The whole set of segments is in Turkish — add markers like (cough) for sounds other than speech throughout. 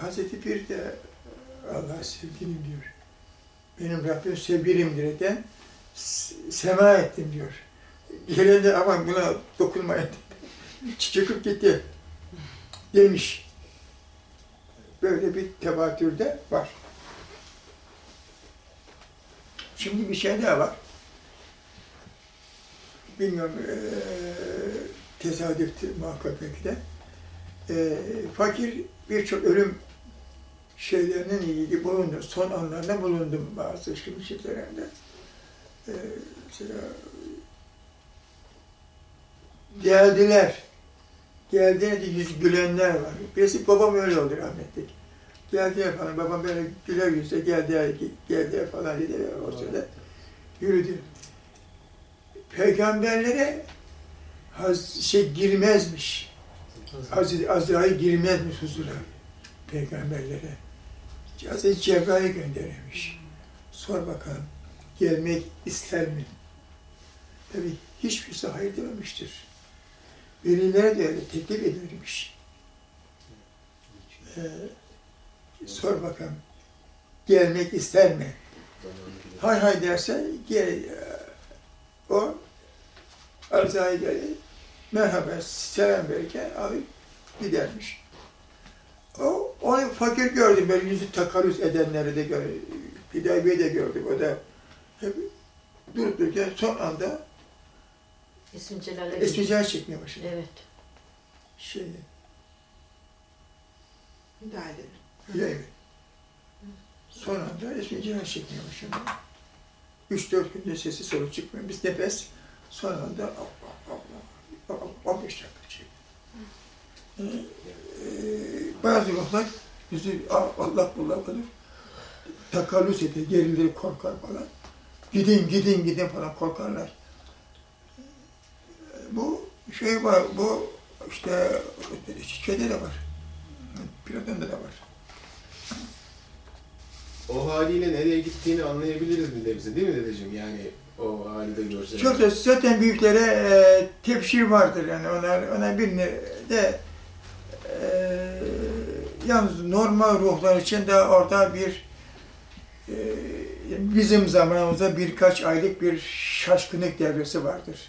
Hazreti Bir de Allah'ı sevgilim diyor. Benim Rabbim sevgilimdir de sema ettim diyor. Gelende aman buna dokunmayın. Çıkıp gitti demiş. Böyle bir tevatürde var. Şimdi bir şey daha var. Bilmiyorum, e, tesadüftü muhakkak belki de. E, fakir birçok ölüm şeylerinin ilgili bulundu. Son anlarında bulundum bazı şimşeklerinde. E, mesela geldiler. Geldiğinde de yüz gülenler var. Birisi babam öyle oldu rahmetli. Geldiler falan, babam böyle güler yüzle geldi, geldi falan dedi o sırada yürüdü. Peygamberlere haz, şey girmezmiş. Hazreti Azrail girmezmiş huzura peygamberlere. Hazreti Cebrail gönderilmiş. Sor bakalım, gelmek ister mi? Tabi hiçbirisi hayır dememiştir. Velilere de öyle teklif edilmiş. Ee, sor bakalım, gelmek ister mi? Hay hay derse, gel, o Azrail merhaba, selam verirken alıp gidermiş. O, onu fakir gördüm, böyle yüzü takarüz edenleri de gördüm. Hidaybe'yi de gördük, o da hep durup dururken son anda İsmi Celal'e ismi Celal çekmeye başladı. Evet. Şey, Hidayet Hidaybe. Son anda ismi Celal çekmeye başladı. Üç dört günde sesi soru çıkmıyor. Biz nefes son anda Allah Allah Allah 15 dakika çekti. Ee, e, bazı ruhlar bizi Allah bullak olur. Takallüs eder, gerilir, korkar falan. Gidin, gidin, gidin falan korkarlar. Bu şey var, bu işte şeyde de var. Platon'da da var. O haliyle nereye gittiğini anlayabiliriz bir nebze değil mi dedeciğim? Yani o halde görseler. Çok da zaten büyüklere e, tepşir vardır yani onlar ona bir de e, yalnız normal ruhlar için de orada bir e, bizim zamanımızda birkaç aylık bir şaşkınlık devresi vardır.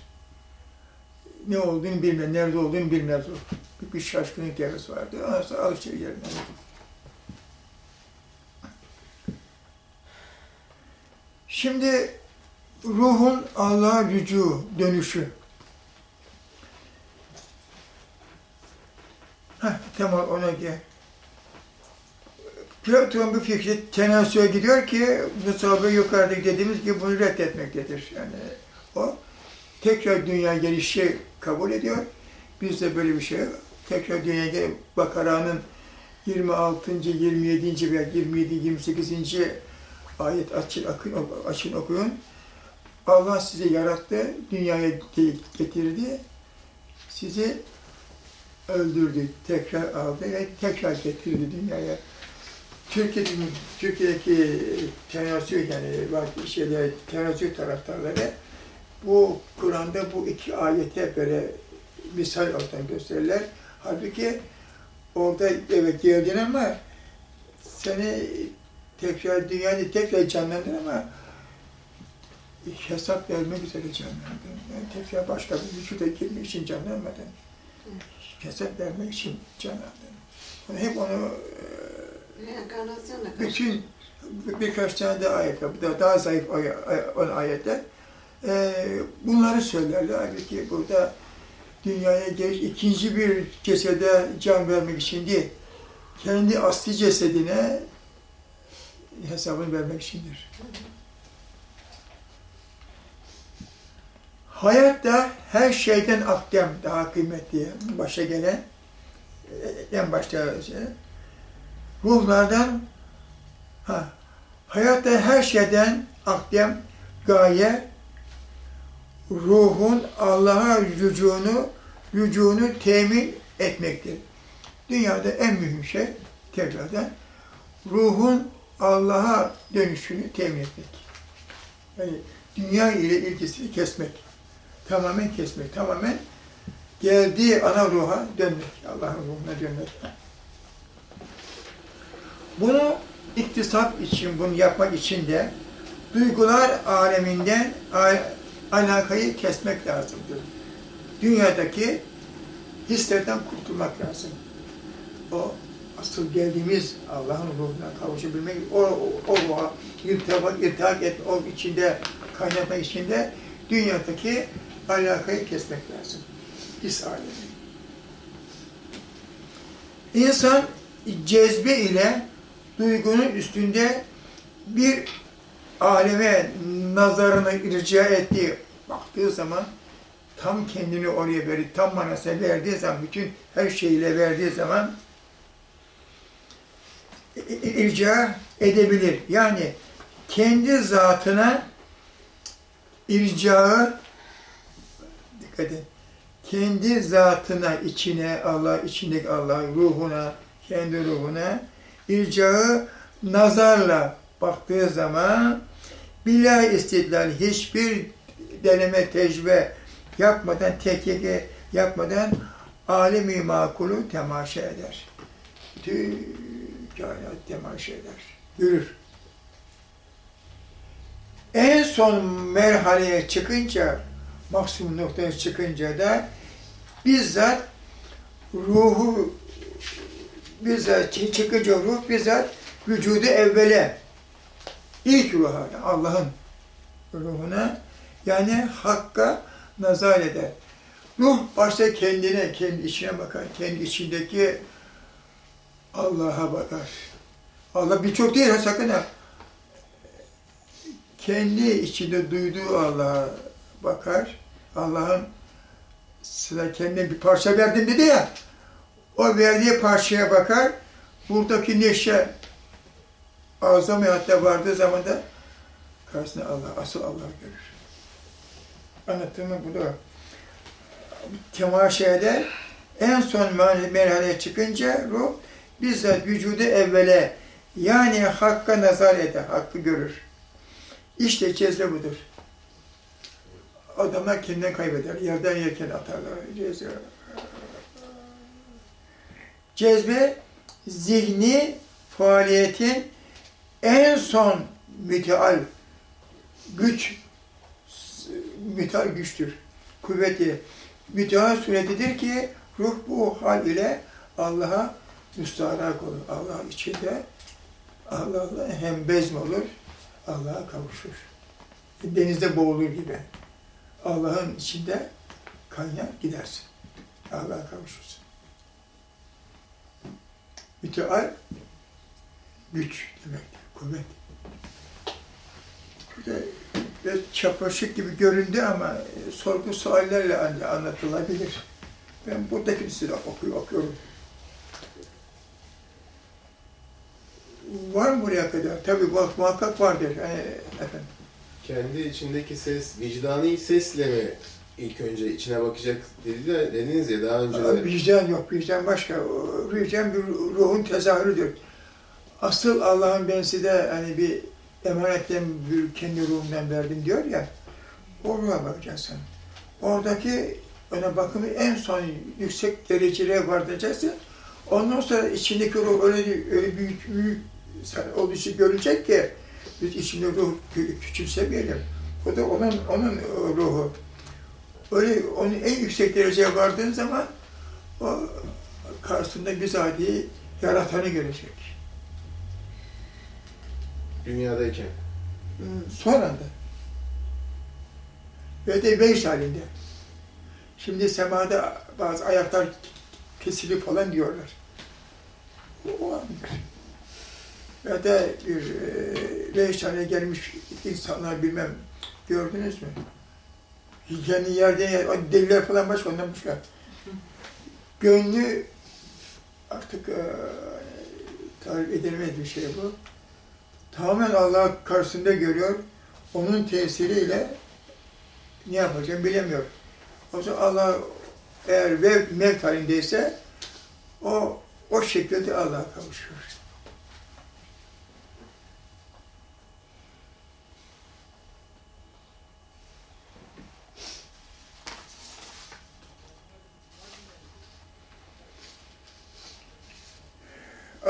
Ne olduğunu bilmez, nerede olduğunu bilmez o. Bir, şaşkınlık devresi vardır. Ondan sonra alışır yerine. Şimdi ruhun Allah'a rücu, dönüşü. Heh, tamam ona gel. Platon bu fikri tenasüye gidiyor ki musabı yukarıda dediğimiz gibi bunu reddetmektedir. Yani o tekrar dünya gelişi kabul ediyor. Biz de böyle bir şey tekrar dünya gelip Bakara'nın 26. 27. veya 27. 28. ayet açın, akın, açın okuyun. Allah sizi yarattı, dünyaya getirdi, sizi öldürdü, tekrar aldı ve tekrar getirdi dünyaya. Türkiye'deki, Türkiye'deki tenasül yani şeyler, tenasül taraftarları bu Kur'an'da bu iki ayete böyle misal olarak gösterirler. Halbuki orada evet geldin ama seni tekrar dünyada tekrar canlandın ama hesap vermek üzere canlandın. Yani tekrar başka bir vücuda girmek için canlanmadın. Hesap vermek için canlandın. Yani hep onu Reenkarnasyonla bütün birkaç tane de ayet var. Daha, daha zayıf ay, ay, olan ayetler. Ee, bunları söylerler. Halbuki burada dünyaya geliş ikinci bir cesede can vermek için değil, kendi asli cesedine hesabını vermek içindir. Hayat da her şeyden akdem daha kıymetli. Başa gelen, en başta şey, ruhlardan ha, hayatta her şeyden akdem gaye ruhun Allah'a rücunu rücunu temin etmektir. Dünyada en mühim şey tekrardan ruhun Allah'a dönüşünü temin etmek. Yani dünya ile ilgisini kesmek. Tamamen kesmek. Tamamen geldiği ana ruha dönmek. Allah'ın ruhuna dönmek. Bunu iktisap için, bunu yapmak için de duygular aleminden alakayı kesmek lazımdır. Dünyadaki hislerden kurtulmak lazım. O asıl geldiğimiz Allah'ın ruhuna kavuşabilmek, o, o, o ruha irtibat et, o içinde, kaynatmak içinde dünyadaki alakayı kesmek lazım. His alemi. İnsan cezbe ile duygunun üstünde bir aleme nazarını irca ettiği baktığı zaman tam kendini oraya verip tam manasına verdiği zaman bütün her şeyiyle verdiği zaman irca edebilir. Yani kendi zatına ircağı dikkat edin. Kendi zatına, içine, Allah, içindeki Allah, ruhuna, kendi ruhuna ircağı nazarla baktığı zaman bila istidlal hiçbir deneme, tecrübe yapmadan, tekkik yapmadan alemi makulu temaşa eder. Bütün kainat temaşa eder. Yürür. En son merhaleye çıkınca, maksimum noktaya çıkınca da bizzat ruhu bizzat çı- çıkınca ruh bizzat vücudu evvele ilk ruha Allah'ın ruhuna yani hakka nazar eder. Ruh başta kendine, kendi içine bakar. Kendi içindeki Allah'a bakar. Allah birçok değil ha sakın ha. Kendi içinde duyduğu Allah'a bakar. Allah'ın sıra kendine bir parça verdim dedi ya. O verdiği parçaya bakar. Buradaki neşe azam hayatta vardığı zaman da karşısına Allah, asıl Allah görür. Anlattığımı bu da. Temaşa eder. En son merhaleye çıkınca ruh bizzat vücudu evvele yani hakka nazar eder, hakkı görür. İşte cezbe budur. Adamlar kendinden kaybeder. Yerden yerken atarlar. Cezbe. Cezbe zihni faaliyetin en son müteal güç müteal güçtür. Kuvveti müteal suretidir ki ruh bu hal ile Allah'a müstaharak olur. Allah içinde Allah'la hem bezm olur, Allah'a kavuşur. Denizde boğulur gibi. Allah'ın içinde kaynar gidersin. Allah'a kavuşursun. Müteal güç demektir, kuvvet. Bir de biraz çapraşık gibi göründü ama e, sorgu suallerle an- anlatılabilir. Ben buradaki size okuyor, okuyorum. Var mı buraya kadar? Tabii muhakkak vardır. Yani, efendim. Kendi içindeki ses, vicdani sesle mi ilk önce içine bakacak dedi de, dediniz ya daha önce de. Vicdan yok, vicdan başka. Vicdan bir ruhun tezahürüdür. Asıl Allah'ın ben size hani bir emanetten bir kendi ruhumdan verdim diyor ya, o ruha bakacaksın. Oradaki ona bakımı en son yüksek derecelere vardıracaksın. Ondan sonra içindeki ruh öyle, öyle büyük, büyük olduğu için görecek ki biz içinde ruh kü- küçümsemeyelim. O da onun, onun ruhu. Öyle onun en yüksek dereceye vardığın zaman o karşısında bizatihi yaratanı görecek. Dünyadayken. Son anda. Ve de beş halinde. Şimdi semada bazı ayaklar kesilip falan diyorlar. O, o andır. Ve de bir e, beş tane gelmiş insanlar bilmem gördünüz mü? Yani yerde yer, o deliler falan başka ondan başka. Gönlü artık e, tarif edilemez bir şey bu tamamen Allah karşısında görüyor. Onun tesiriyle ne yapacağını bilemiyor. O zaman Allah eğer ve mevt halindeyse o o şekilde Allah'a kavuşuyor.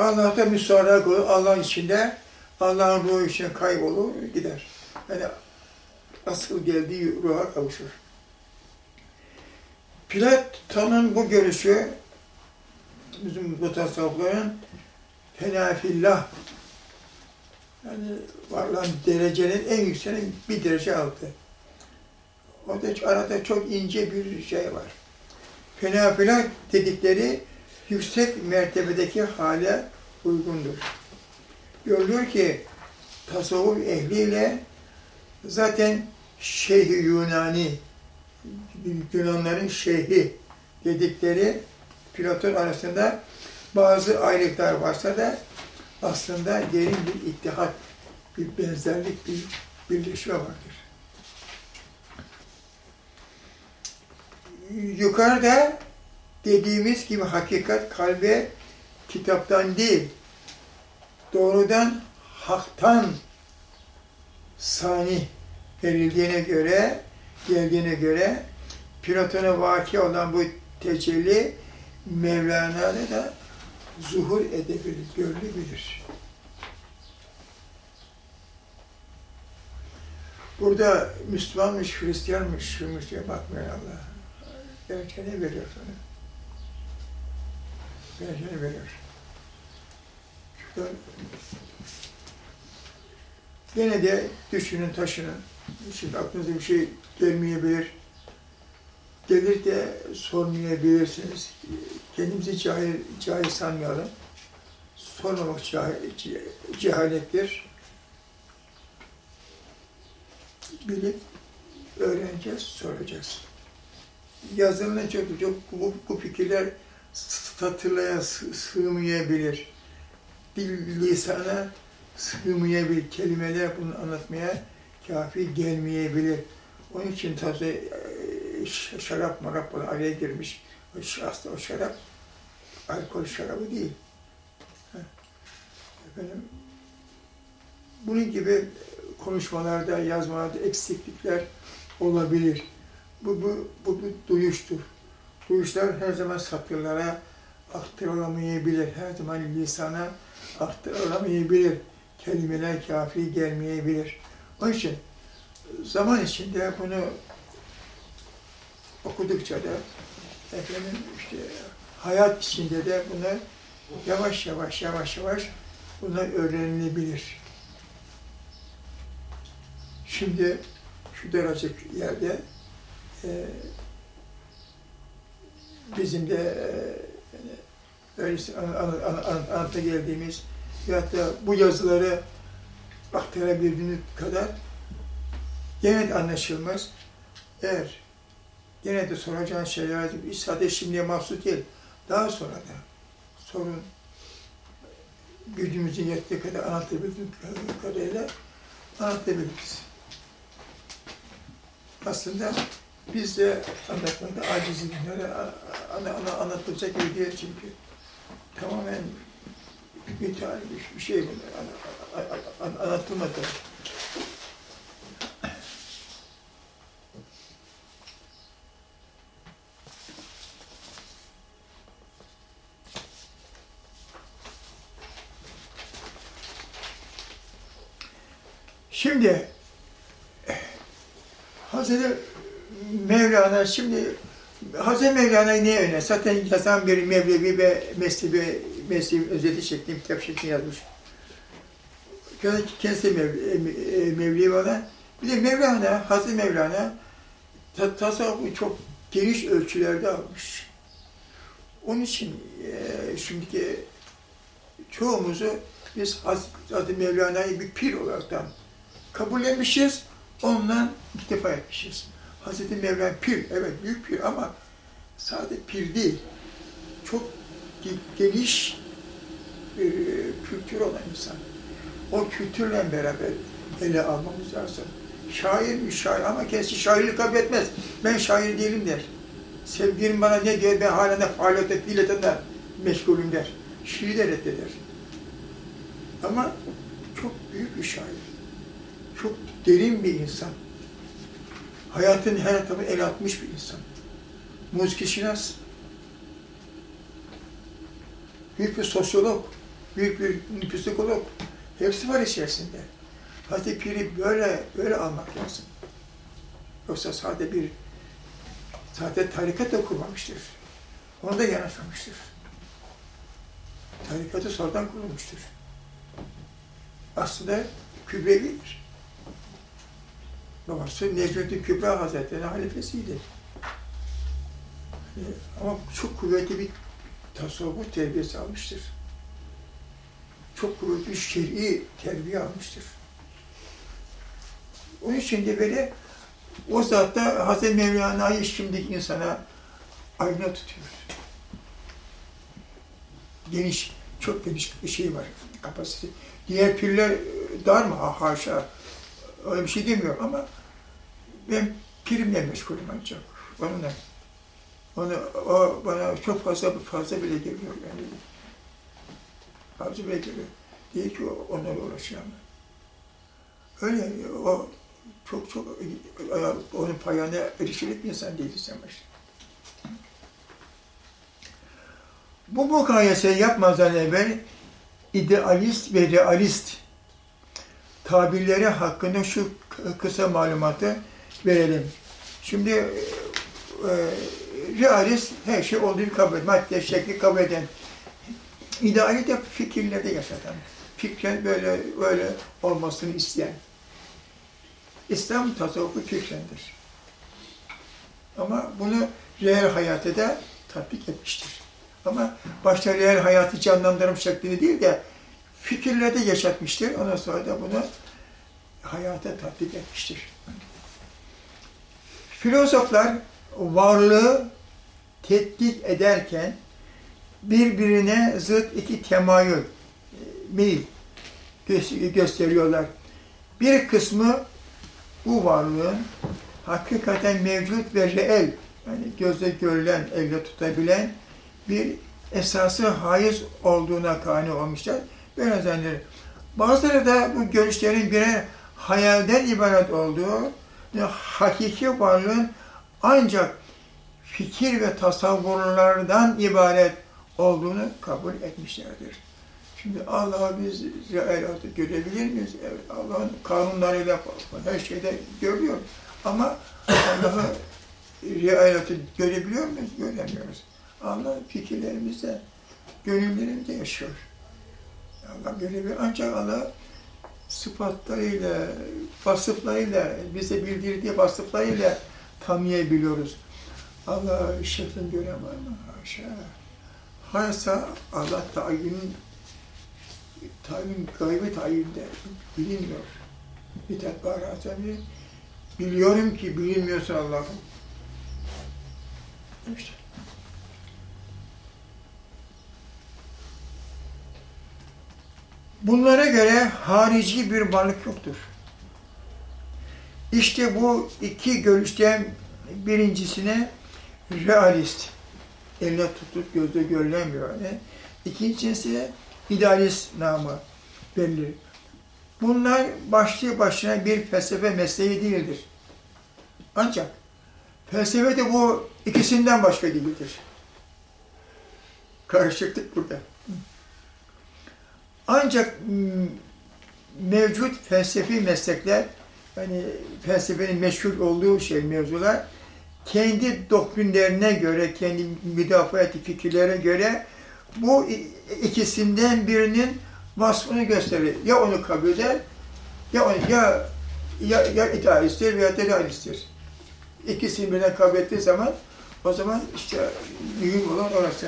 Allah'ta müsaade olur. Allah'ın içinde, Allah'ın ruhu içinde kaybolur, gider. Yani asıl geldiği ruha kavuşur. Platon'un bu görüşü bizim bu tasavvufların fenafillah yani varlığın derecenin en yükseğinin bir derece altı. Orada arada çok ince bir şey var. Fenafillah dedikleri yüksek mertebedeki hale uygundur. Görülüyor ki tasavvuf ehliyle zaten Şeyh-i Yunani, Yunanların şeyhi dedikleri Platon arasında bazı ayrılıklar varsa da aslında derin bir ittihat, bir benzerlik, bir birleşme vardır. Yukarıda dediğimiz gibi hakikat kalbe kitaptan değil, doğrudan haktan sani verildiğine göre, geldiğine göre Platon'a vaki olan bu tecelli Mevlana'da da zuhur edebilir, görülebilir. Burada Müslümanmış, Hristiyanmış, şuymuş diye bakmıyor Allah. Gerçeğini veriyor sana. Gerçeğini veriyor. Şurada Gene de düşünün, taşının. Şimdi aklınıza bir şey gelmeyebilir. Gelir de sormayabilirsiniz. Kendimizi cahil, cahil sanmayalım. Sormamak cahil, cehalettir. Bilip öğreneceğiz, soracağız. Yazılan çok çok bu, bu fikirler satırlaya sığ- sığmayabilir. Dil lisana sığmayabilir. Kelimeler bunu anlatmaya kafi gelmeyebilir. Onun için tabi e, şarap marap buna araya girmiş. Aslında o şarap alkol şarabı değil. Efendim, bunun gibi konuşmalarda, yazmalarda eksiklikler olabilir. Bu, bu, bu bir duyuştur. Duyuşlar her zaman satırlara aktarılamayabilir. Her zaman lisana aktarılamayabilir. Kelimeler kafi gelmeyebilir. Onun için zaman içinde bunu okudukça da efendim işte hayat içinde de bunu yavaş yavaş yavaş yavaş bunlar öğrenilebilir. Şimdi şu daracık yerde e, bizim de e, yani öylesi an, an, an, an, anlata geldiğimiz veyahut da bu yazıları aktarabildiğiniz kadar gene de anlaşılmaz. Eğer gene de soracağın şeyler hiç sadece şimdiye mahsus değil. Daha sonra da sorun gücümüzün yettiği kadar anlatabildiğimiz kadarıyla anlatabiliriz. Aslında biz de anlatmakta aciziz. Yani ana, ana, anlatılacak gibi değil çünkü. Tamamen tane bir şey bunlar. An- an- Anlatılmadı. Şimdi Hazreti Mevlana şimdi Hazreti Mevlana'yı niye öne? Zaten yazan bir Mevlevi ve Mesnevi, Mesnevi özeti şeklinde kitap şeklinde yazmış. Kendisi Mev, e, Mevlevi olan. Bir de Mevlana, Hazreti Mevlana ta, tasavvufu çok geniş ölçülerde almış. Onun için e, şimdiki çoğumuzu biz Hazreti Mevlana'yı bir pir olaraktan kabullenmişiz, ondan iktifa etmişiz. Hazreti Mevlana pir, evet büyük pir ama sadece pir değil, çok ge- geniş bir kültür olan insan. O kültürle beraber ele almamız lazım. Şair mi şair ama kendisi şairlik kabul etmez. Ben şair değilim der. Sevgilim bana ne diyor, ben halen de faaliyete, fiiletimle meşgulüm der. Şiiri de reddeder. Ama çok büyük bir şair çok derin bir insan. Hayatın her tarafını el atmış bir insan. Muziki Şinas. Büyük bir sosyolog. büyük bir psikolog. Hepsi var içerisinde. Hazreti Pir'i böyle, böyle almak lazım. Yoksa sade bir, sade tarikat da kurmamıştır. Onu da yanaşmamıştır. Tarikatı sonradan kurulmuştur. Aslında Kübrevi'dir. Babası Necmettin Kübra Hazretleri'nin halifesiydi. Ee, Ama çok kuvvetli bir tasavvuf terbiyesi almıştır. Çok kuvvetli bir şer'i terbiye almıştır. Onun için de böyle o zatta Hazreti Mevlana'yı şimdiki insana ayna tutuyor. Geniş, çok geniş bir şey var, kapasite. Diğer pirler e, dar mı? Ha, haşa. Öyle bir şey demiyorum ama ben pirimle meşgulüm ancak. Onunla. Onu, o bana çok fazla fazla bile geliyor yani. Fazla bile geliyor. Değil ki onlarla uğraşıyorum. Öyle o çok çok onun payına erişilik bir insan değil sen başta. Bu mukayese yapmadan evvel idealist ve realist tabirleri hakkında şu kısa malumatı verelim. Şimdi e, e, realist her şey olduğu gibi kabul eden, madde şekli kabul eden, ideali de fikirlerde yaşatan, fikren böyle böyle olmasını isteyen. İslam tasavvufu fikrendir. Ama bunu reel hayata da tatbik etmiştir. Ama başta reel hayatı canlandırım şeklinde değil de fikirlerde yaşatmıştır. Ondan sonra da bunu hayata tatbik etmiştir. Filozoflar varlığı tetkik ederken birbirine zıt iki temayül, e, gö- gösteriyorlar. Bir kısmı bu varlığın hakikaten mevcut ve reel, yani gözle görülen, elle tutabilen bir esası haiz olduğuna kani olmuşlar. Böyle zannedilir. Bazıları da bu görüşlerin birer hayalden ibaret olduğu, hakiki varlığın ancak fikir ve tasavvurlardan ibaret olduğunu kabul etmişlerdir. Şimdi Allah'ı biz olarak görebilir miyiz? Evet, Allah'ın kanunlarıyla her şeyde görüyor. Ama Allah'ı olarak görebiliyor muyuz? Göremiyoruz. Allah fikirlerimizde, gönüllerimizde yaşıyor. Allah görebiliyor. Ancak Allah sıfatlarıyla, vasıflarıyla, bize bildirdiği vasıflarıyla tanıyabiliyoruz. Allah şeklini gören var? Haşa. Haysa Allah tayin, tayin, gaybi tayinde bilinmiyor. Bir tedbara tabi. Biliyorum ki bilinmiyorsa Allah'ım. İşte. Bunlara göre harici bir varlık yoktur. İşte bu iki görüşten birincisine realist, elle tutup gözle görülen bir yani. İkincisi idealist namı verilir. Bunlar başlı başına bir felsefe mesleği değildir. Ancak felsefe de bu ikisinden başka değildir. Karışıklık burada. Ancak mevcut felsefi meslekler, yani felsefenin meşhur olduğu şey mevzular, kendi doktrinlerine göre, kendi müdafaa ettiği fikirlere göre bu ikisinden birinin vasfını gösterir. Ya onu kabul eder, ya onu ya ya, ya idealisttir veya da realisttir. İkisini birden kabul ettiği zaman o zaman işte mühim olan orası.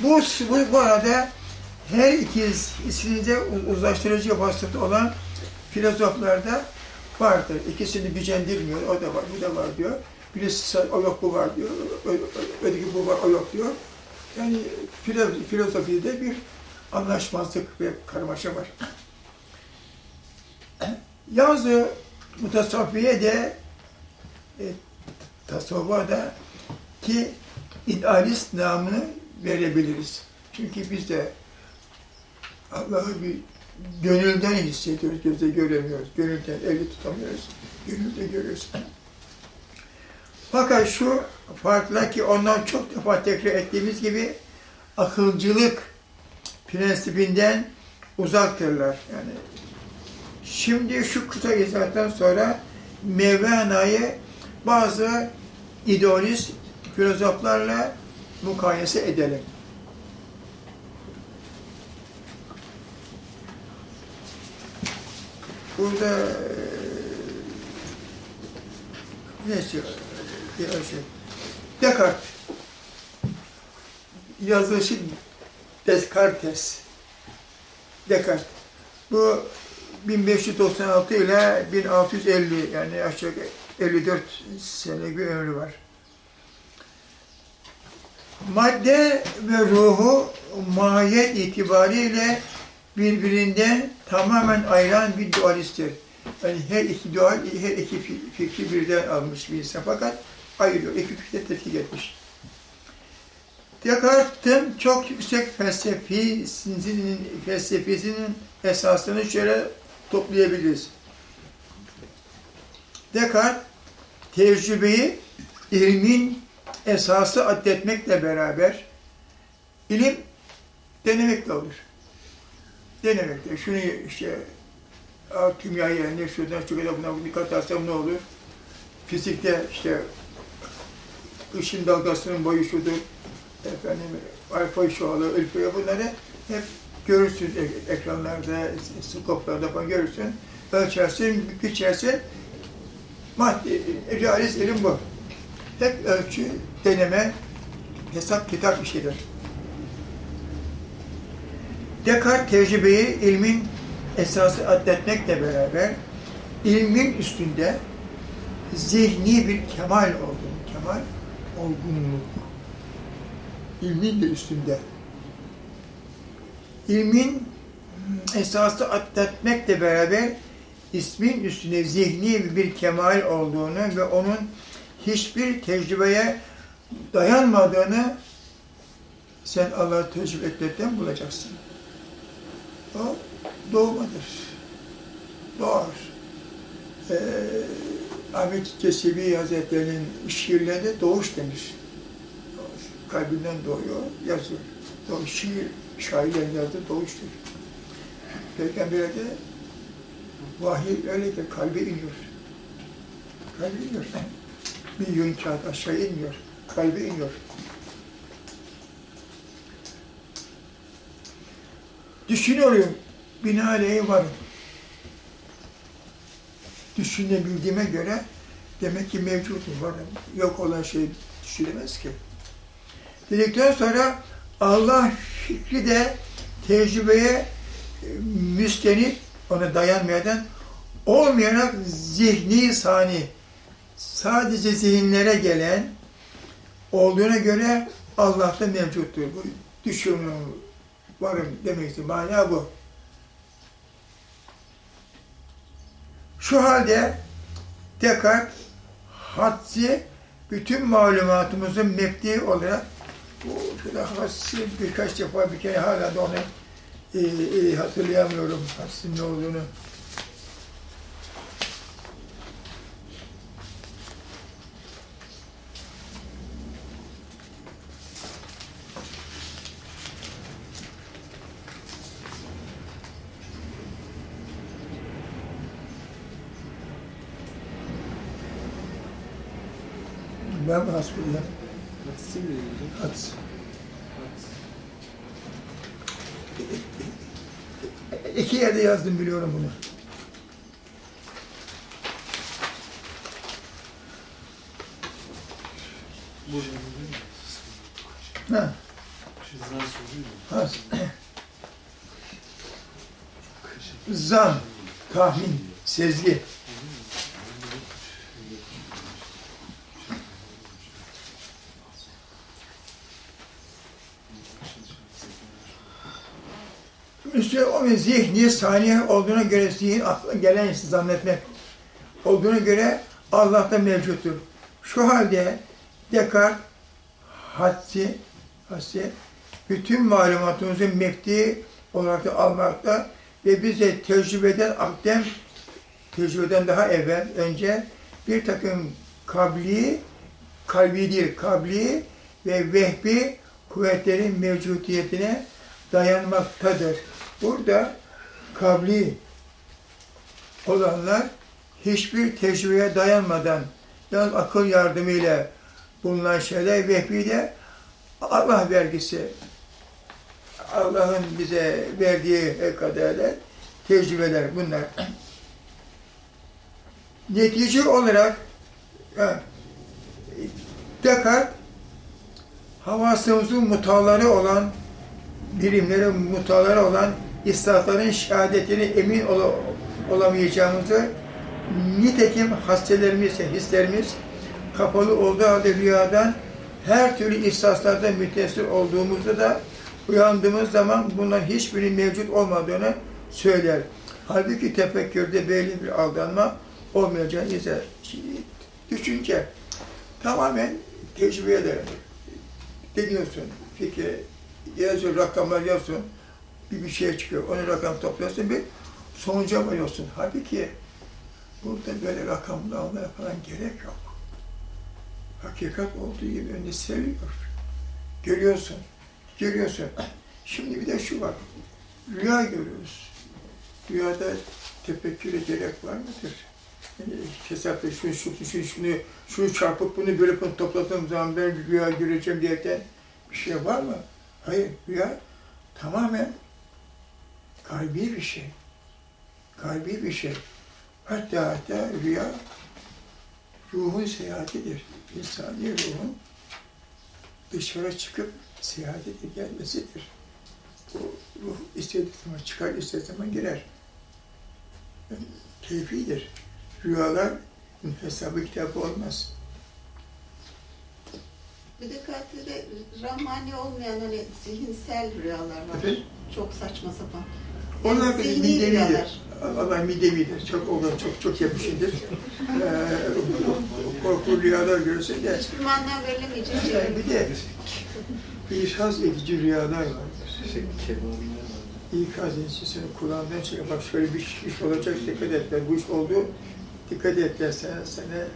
Bu, bu, bu arada her ikisini de uzlaştırıcı vasıfta olan filozoflarda vardır. İkisini gücendirmiyor, o da var, bu da var diyor. Birisi o yok, bu var diyor, öteki bu var, o yok diyor. Yani filo- filozofide bir anlaşmazlık ve karmaşa var. (clears throat) Yazı mutasavviye de e, tasavvufa da ki idealist namını verebiliriz. Çünkü biz de Allah'ı bir gönülden hissediyoruz, gözle göremiyoruz. Gönülden eli tutamıyoruz, gönülde görüyoruz. Fakat şu farkla ki ondan çok defa tekrar ettiğimiz gibi akılcılık prensibinden uzaktırlar. Yani şimdi şu kısa izahtan sonra Mevlana'yı bazı idealist filozoflarla mukayese edelim. Burada eee, neyse bir şey. Descartes yazılışı Descartes. Descartes. Bu 1596 ile 1650 yani aşağı yukarı 54 sene bir ömrü var. Madde ve ruhu mahiyet itibariyle birbirinden tamamen ayrılan bir dualisttir. Yani her iki dual, her iki fi- fikri birden almış bir insan fakat ayırıyor. İki fikri tetkik etmiş. Descartes'in çok yüksek felsefesinin, felsefesinin esasını şöyle toplayabiliriz. Descartes, tecrübeyi ilmin esası addetmekle beraber ilim denemekle olur. Denemekle. Şunu işte al kimyayı ne şuradan şu kadar buna dikkat etsem ne olur? Fizikte işte ışın dalgasının boyu şudur, efendim alfa şualı, ülfeye bunları hep görürsün ek- ekranlarda, skoplarda falan görürsün. Ölçersin, biçersin. Madde, realist ilim bu. Hep ölçü, deneme, hesap, kitap bir şeydir. Descartes tecrübeyi ilmin esası addetmekle beraber ilmin üstünde zihni bir kemal olduğunu, kemal olgunluk. İlmin de üstünde. İlmin esası addetmekle beraber ismin üstüne zihni bir kemal olduğunu ve onun hiçbir tecrübeye dayanmadığını sen Allah'ı tecrübe etmekten bulacaksın. O doğmadır. Doğar. Ee, Ahmet Kesebi Hazretleri'nin şiirlerinde doğuş denir. Kalbinden doğuyor, yazıyor. O şiir, şairlerin yazdığı doğuştur. Peygamber'e de vahiy öyle ki kalbe iniyor. Kalbe iniyor. Bir yön kağıt aşağı inmiyor. Kalbe iniyor. Düşünüyorum, binaenaleyh varım. Düşünebildiğime göre demek ki mevcutum varım. Yok olan şey düşünemez ki. Dedikten sonra Allah fikri de tecrübeye e, müstenit, ona dayanmayan, olmayarak zihni sani, sadece zihinlere gelen olduğuna göre Allah'ta mevcuttur. Bu düşünüyorum, varım demektir. Mana bu. Şu halde Descartes hadsi bütün malumatımızın mebdi olarak bu hassi birkaç defa bir kere hala da onu e, e, hatırlayamıyorum hassin ne olduğunu. Ben has kullanıyorum. Hats. İki yerde yazdım biliyorum bunu. Ha, has. Zan, tahmin, sezgi. Üstüne o bir zihni saniye olduğuna göre zihin akla gelen zannetmek olduğuna göre Allah'ta mevcuttur. Şu halde Descartes hadsi, hadsi bütün malumatımızın mefti olarak da almakta ve bize tecrübeden akden tecrübeden daha evvel önce bir takım kabli, kalbi değil, kabli ve vehbi kuvvetlerin mevcudiyetine dayanmaktadır. Burada kavli olanlar hiçbir tecrübeye dayanmadan yalnız akıl yardımıyla bulunan şeyler vehbi de Allah vergisi. Allah'ın bize verdiği kadarıyla tecrübeler bunlar. Netice olarak ha, Descartes havasımızın mutaları olan birimlerin mutaları olan istatların şehadetine emin ol olamayacağımızı nitekim hastalarımız, hislerimiz kapalı olduğu halde rüyadan her türlü ihsaslarda mütesir olduğumuzu da uyandığımız zaman bunların hiçbirinin mevcut olmadığını söyler. Halbuki tefekkürde böyle bir aldanma olmayacağını izah. Düşünce tamamen tecrübeye dayanır. Deniyorsun, fikir, yazıyor, rakamlar yazıyorsun, bir bir şey çıkıyor, onu rakam topluyorsun, bir sonuca varıyorsun. Halbuki burada böyle rakamlarla falan gerek yok. Hakikat olduğu gibi önünde seviyor. Görüyorsun, görüyorsun. Şimdi bir de şu var, rüya görüyoruz. Rüyada tefekküre gerek var mıdır? Yani hesapta şunu, şunu, şunu, şunu, şunu çarpıp bunu böyle bunu topladığım zaman ben rüya göreceğim diyerekten bir şey var mı? Hayır, rüya tamamen kalbi bir şey. Kalbi bir şey. Hatta hatta rüya ruhun seyahatidir. İnsani ruhun dışarı çıkıp seyahat edip gelmesidir. O ruh istediği zaman çıkar, istediği zaman girer. Yani keyfidir. Rüyalar hesabı kitabı olmaz. Bir de kalpte rahmani olmayan hani zihinsel rüyalar var. Efendim? Çok saçma sapan. Onlar benim rüyalar. Allah midevidir. Çok olur, çok çok yapışıdır. Ee, korku rüyalar görürse de Hiçbir mana verilemeyecek şey. yani bir de ikaz edici rüyalar var. İkaz edici senin kulağından çıkıyor. Bak şöyle bir iş olacak dikkat etler. Bu iş oldu. Dikkat etler sana, sana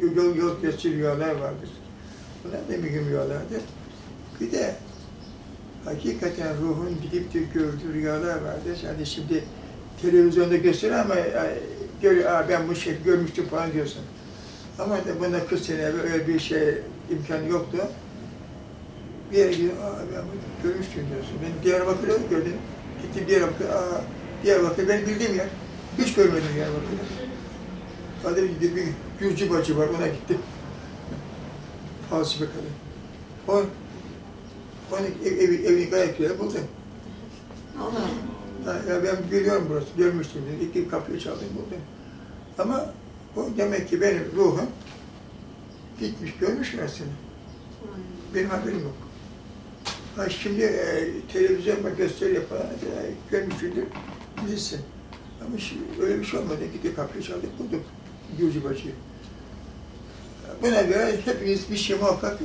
yol, yol gösterici rüyalar vardır. Bunlar da mühim rüyalardır. Bir de hakikaten ruhun gidip de gördüğü rüyalar vardır. Yani şimdi televizyonda gösteriyor ama e, gör, Aa, ben bu şey görmüştüm falan diyorsun. Ama da bunda 40 sene evvel öyle bir şey imkanı yoktu. Bir yere gidip, aa ben bunu görmüştüm diyorsun. Ben Diyarbakır'da da gördüm. Gittim Diyarbakır, aa Diyarbakır benim bildiğim yer. Hiç görmedim Diyarbakır'da. Hadi bir, bir Gürcü bacı var, ona gittim. Falsi bir kadın. O, onun ev, evi, evini gayet güzel buldum. Ha, ya ben biliyorum burası, görmüştüm. İki kapıyı çaldım buldum. Ama o demek ki benim ruhum gitmiş, görmüş aslında. Benim haberim yok. Ha şimdi e, televizyonda gösteri yapan e, görmüşsündür, bilirsin. Ama şimdi öyle bir şey olmadı. Gitti kapıyı çaldık, bulduk Gürcü bacıyı. Buna göre hepiniz bir şey muhakkak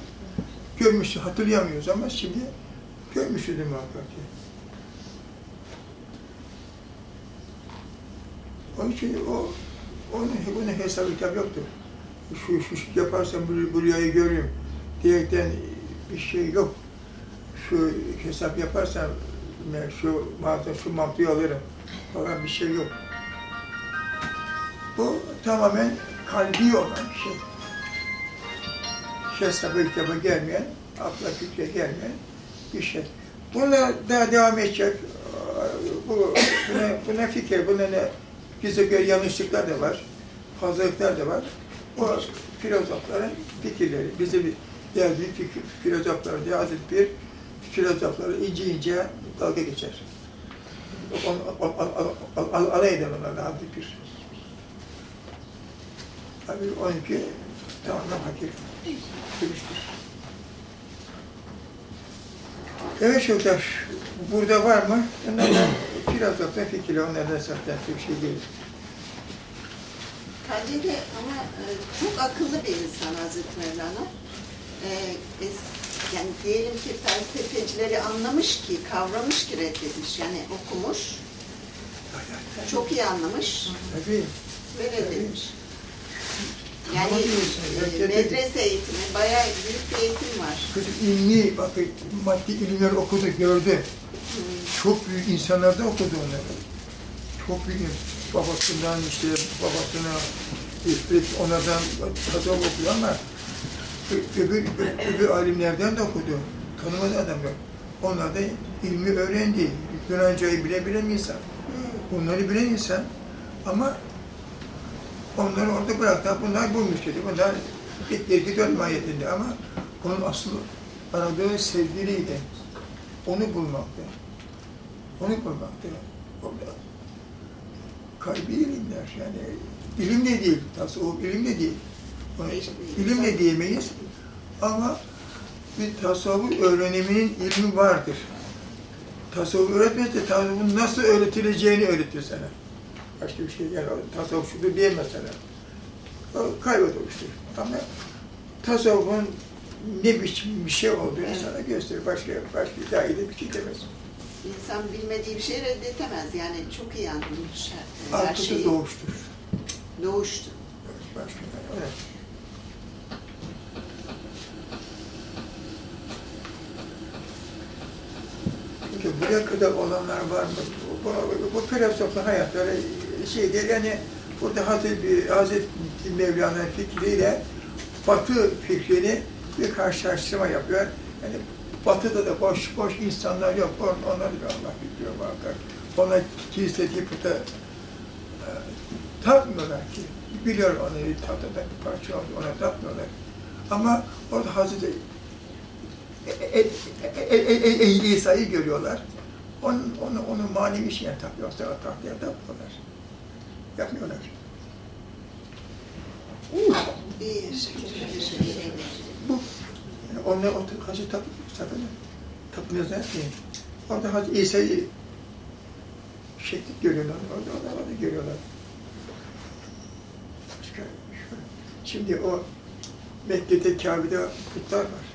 görmüşsünüz, hatırlayamıyoruz ama şimdi görmüşsünüz muhakkak ki. Onun için o, onun, bunun hesabı kitap yoktur. Şu, şu, şu yaparsam bu, bu rüyayı görürüm diyerekten bir şey yok. Şu hesap yaparsam şu mağaza, şu mantığı alırım falan bir şey yok. Bu tamamen kalbi olan bir şey. Hesaba kitaba gelmeyen, akla fikre gelmeyen bir şey. Bununla daha devam edecek. Bu, buna, buna fikir, buna ne bize göre yanlışlıklar da var, fazlalıklar da var. O filozofların fikirleri, diğer bir fikir, filozoflar diye Hazreti bir filozofları ince ince dalga geçer. Alay eder onlarla Hazreti bir. Tabii onunki tamamen hakik demiştir. Evet çocuklar, burada var mı? Bunlardan filozofların fikri, onlardan zaten bir şey değil. Kadir ama e, çok akıllı bir insan Hazreti Mevlana. E, es- yani diyelim ki felsefecileri anlamış ki, kavramış ki reddetmiş. Yani okumuş, çok iyi anlamış Tabii. ve reddetmiş. Yani diyorsun, e, medrese eğitimi, bayağı büyük bir eğitim var. Kız ilmi, bakın maddi ilimler okudu, gördü. Çok büyük insanlar da okudu onları. Çok büyük babasından işte babasına üflet onlardan tasavvuf okuyor ama öbür, öbür alimlerden de okudu. Tanımadı adam yok. Onlar da ilmi öğrendi. Yunancayı bile bilen insan. Bunları bilen insan ama onları orada bıraktı. Bunlar bulmuş dedi. Bunlar gitti dön mahiyetinde ama onun asıl aradığı sevgiliydi. Onu bulmaktı. Onu bulmaktı. Orada kalbi ilimler yani ilim de değil, tasavvuf ilim de değil. Ona ilim de diyemeyiz ama bir tasavvuf öğreniminin ilmi vardır. Tasavvuf öğretmezse tasavvufun nasıl öğretileceğini öğretir sana. Başka bir şey yani tasavvuf şudur diyemez sana. O kaybolmuştur. Ama tasavvufun ne biçim bir şey olduğunu Evet. sana gösterir. Başka, başka de bir şey demez. İnsan bilmediği bir şeyi reddetemez. Yani çok iyi anlamış her, her şeyi. doğuştur. Doğuştu. Başka, evet. Peki buraya kadar olanlar var mı? Bu, bu, bu filozofun hayatları şey değil yani burada Hazreti, Hazreti Mevlana fikriyle Batı fikrini bir karşılaştırma yapıyor. Yani Batı'da da boş boş insanlar yok. On- Onları da Allah biliyor muhakkak. Ona kilise puta e, ki. Biliyor onu tahtada bir parça oldu, ona tapmıyorlar. Ama orada Hazreti e, e, e, e, e, görüyorlar. Onun, onu, onu manevi şeye tapıyorlar, tahtaya tapmıyorlar. Yapmıyorlar. Şey. Bu, yani onlar otur, Hazreti tapıyor, tapıyor. Tapmıyorlar ki. Orada Hazreti İsa'yı şekli görüyorlar, orada, orada görüyorlar. Şimdi o Mekke'de, Kabe'de putlar var.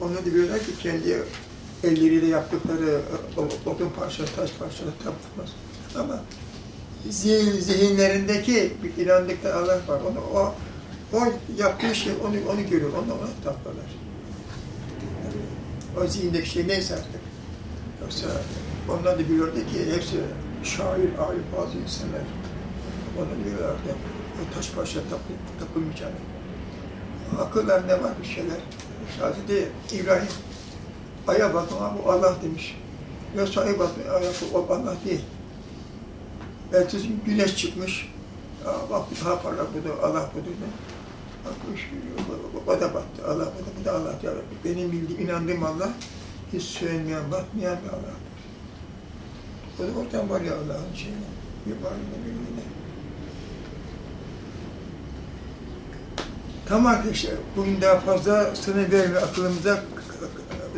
Onlar diyorlar ki kendi elleriyle yaptıkları odun parçaları, taş parçaları tapılmaz. Ama zihinlerindeki bir inandıkları Allah var. Onu, o, o yaptığı şey, onu, onu görüyor, onu ona tapıyorlar. O zihindeki şey neyse artık. Yoksa onlar da biliyordu ki hepsi şair, alim bazı insanlar. Onu diyorlardı. O taş tapı, tapılmayacağını. Akıllarında var bir şeyler. Hazreti İbrahim aya bakın ama bu Allah demiş. Yoksa aya bakın, aya o Allah değil. Ertesi gün güneş çıkmış. Aa, bak bu daha parlak bu da Allah bu dedi. Bakmış, o- da battı. Allah bu da, bu da Allah ya Rabbi. Benim bildiğim, inandığım Allah hiç sönmeyen, batmayan bir Allah. O da oradan var ya Allah'ın şeyine, bir varlığına, bildiğine. Tamam arkadaşlar, bugün daha fazla sınır verme aklımıza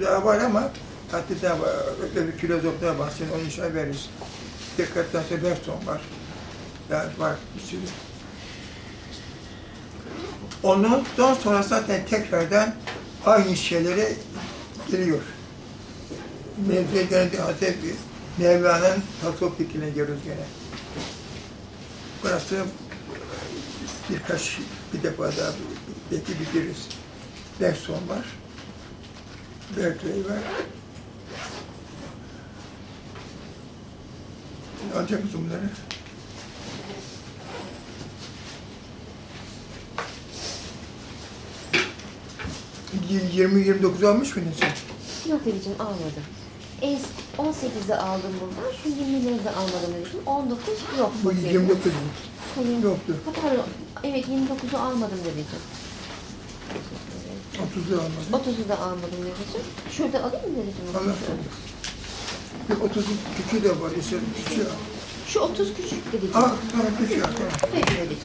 daha var ama hatta daha var, öyle bir filozof daha var, şimdi onu inşallah veririz. Sonra Bergson var, daha var bir sürü. Ondan sonra zaten tekrardan aynı şeylere geliyor. Mevzuya gelince Hazreti Mevlana'nın tasavvuf fikrine geliyoruz gene. Burası birkaç, bir defa daha belki bitiririz. Bergson var, Berkeley var. Alacak mısın bunları? Y- 20-29 almış mıydın sen? Yok dedeciğim almadım. En 18'de aldım bundan. Şu 20'leri de almadım dedeciğim. 19 yok. Bu pakette. 29 mu? Hayır. Yoktu. Ha, pardon. Evet 29'u almadım dedeciğim. 30'u almadım. 30'u da almadım dedeciğim. Şurada alayım mı dedeciğim? Allah. Bir 30'un küçüğü de var, küçüğü. Şu 30 küçük. Aa, tamam küçüğü. Peki.